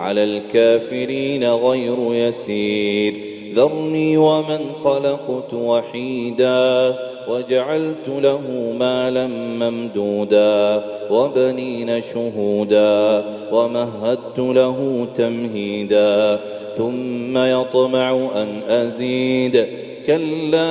على الكافرين غير يسير. ذرني ومن خلقت وحيدا وجعلت له مالا ممدودا وبنين شهودا ومهدت له تمهيدا. ثم يطمع أن أزيد. كلا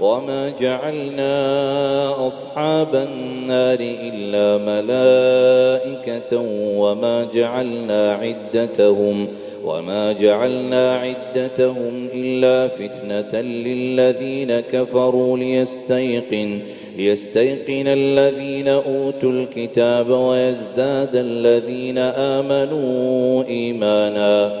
وما جعلنا أصحاب النار إلا ملائكة وما جعلنا عدتهم وما جعلنا عدتهم إلا فتنة للذين كفروا ليستيقن ليستيقن الذين أوتوا الكتاب ويزداد الذين آمنوا إيمانا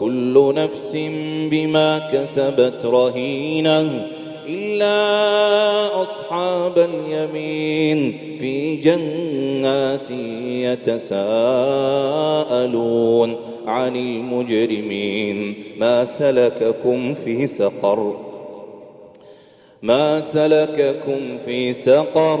كل نفس بما كسبت رهينه إلا أصحاب اليمين في جنات يتساءلون عن المجرمين. ما سلككم في سقر؟ ما سلككم في سقر؟